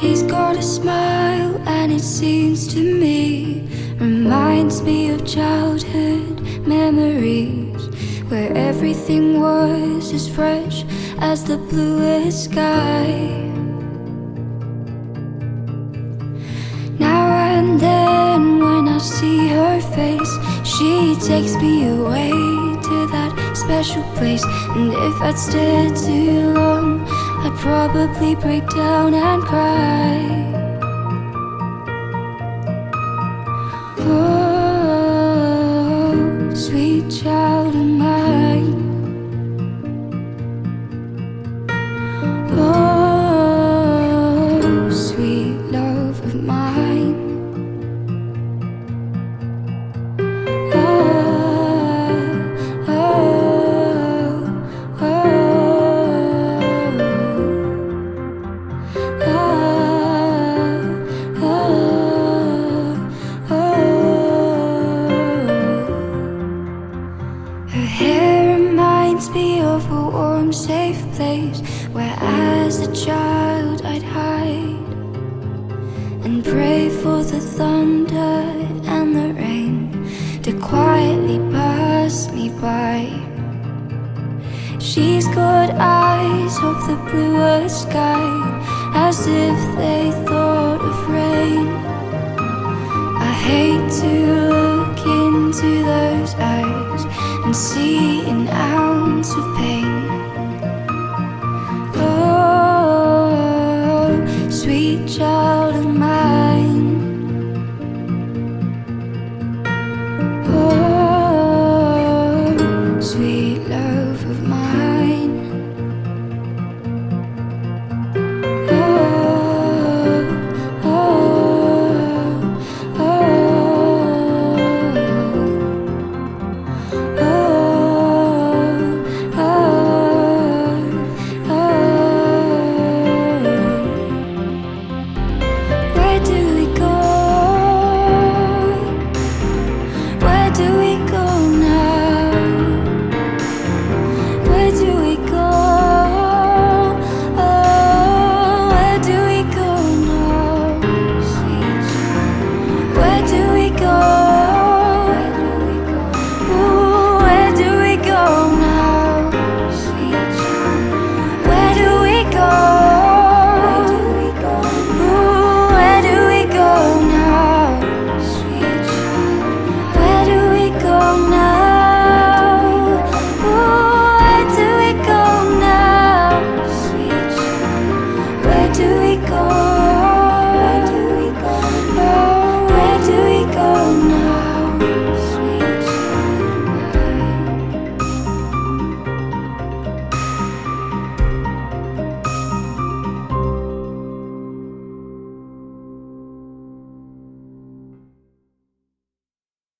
She's got a smile, and it seems to me reminds me of childhood memories where everything was as fresh as the bluest sky. Now and then, when I see her face, she takes me away to that special place. And if I'd stay too long, probably break down and cry. Oh, safe place where, as a child, I'd hide and pray for the thunder and the rain to quietly pass me by. She's got eyes of the bluest sky, as if they thought of rain. I hate to look into those eyes and see an sweet child.